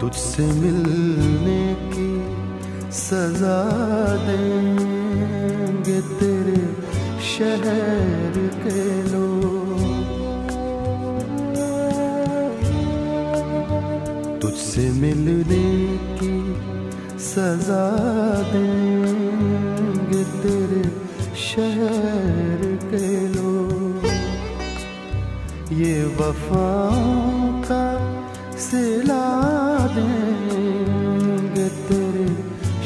तुझसे मिलने की सजा देंगे तेरे शहर के लोग। तुझसे मिलने की सजा देंगे तेरे शहर के लोग। ये वफा का सिला देंगे तेरे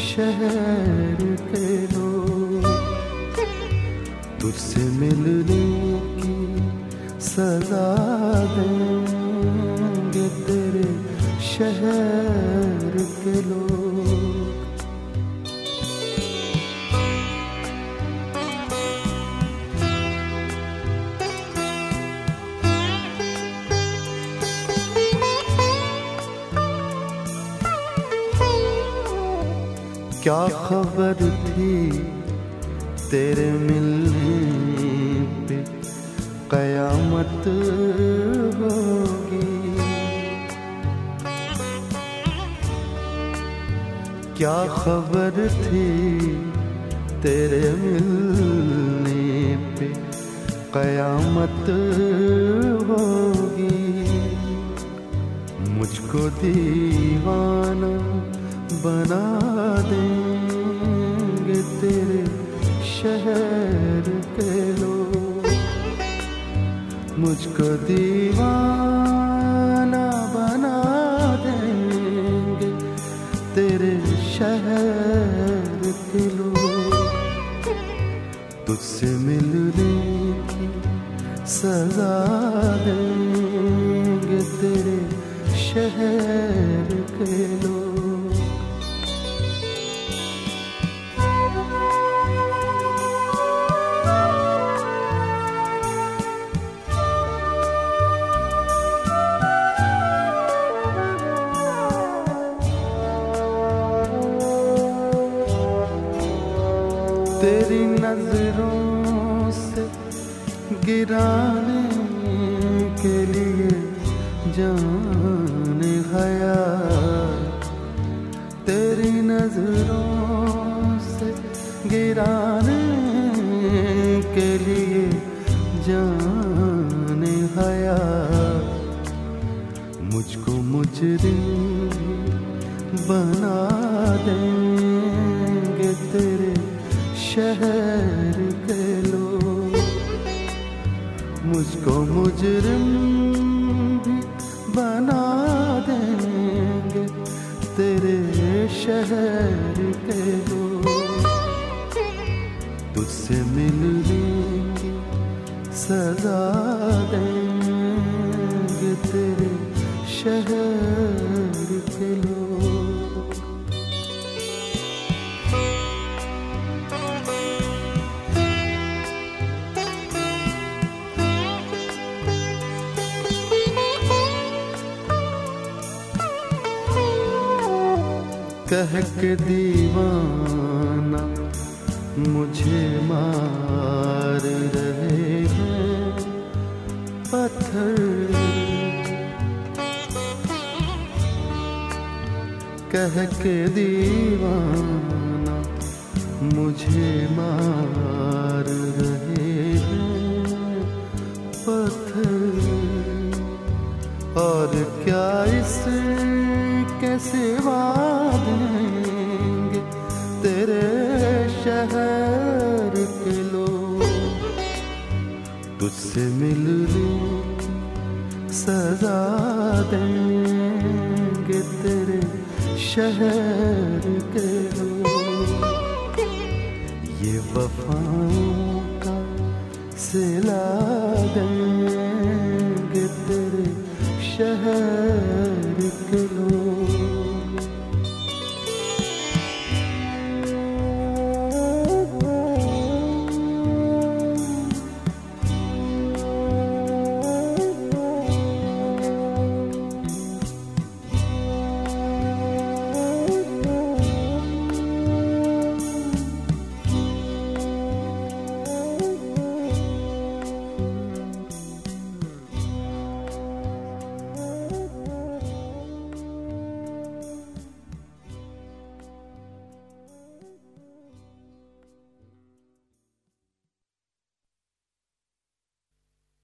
शहर के लोग। तुझसे मिलने की सजा देंगे तेरे शहर के लोग। क्या खबर थी तेरे मिलने पे? कयामत होगी। क्या खबर थी तेरे मिलने पे? कयामत होगी। मुझको दीवाना बना देंगे तेरे शहर के लोग। मुझको दीवाना बना देंगे तेरे शहर के लोग। तुझसे मिलने की सजा देंगे तेरे शहर के लोग। तेरी नज़रों से गिराने के लिए जान हया शहर के लोग। मुझको मुजरिम भी बना देंगे तेरे शहर के लोग। तुझसे मिलने की सजा देंगे तेरे शहर कह के दीवाना मुझे मार रहे हैं पत्थर। कह के दीवाना मुझे मार रहे हैं पत्थर। और क्या इस के सिवा तुझसे मिलने सजा देंगे तेरे शहर के ये वफाओं का सिला देंगे तेरे शहर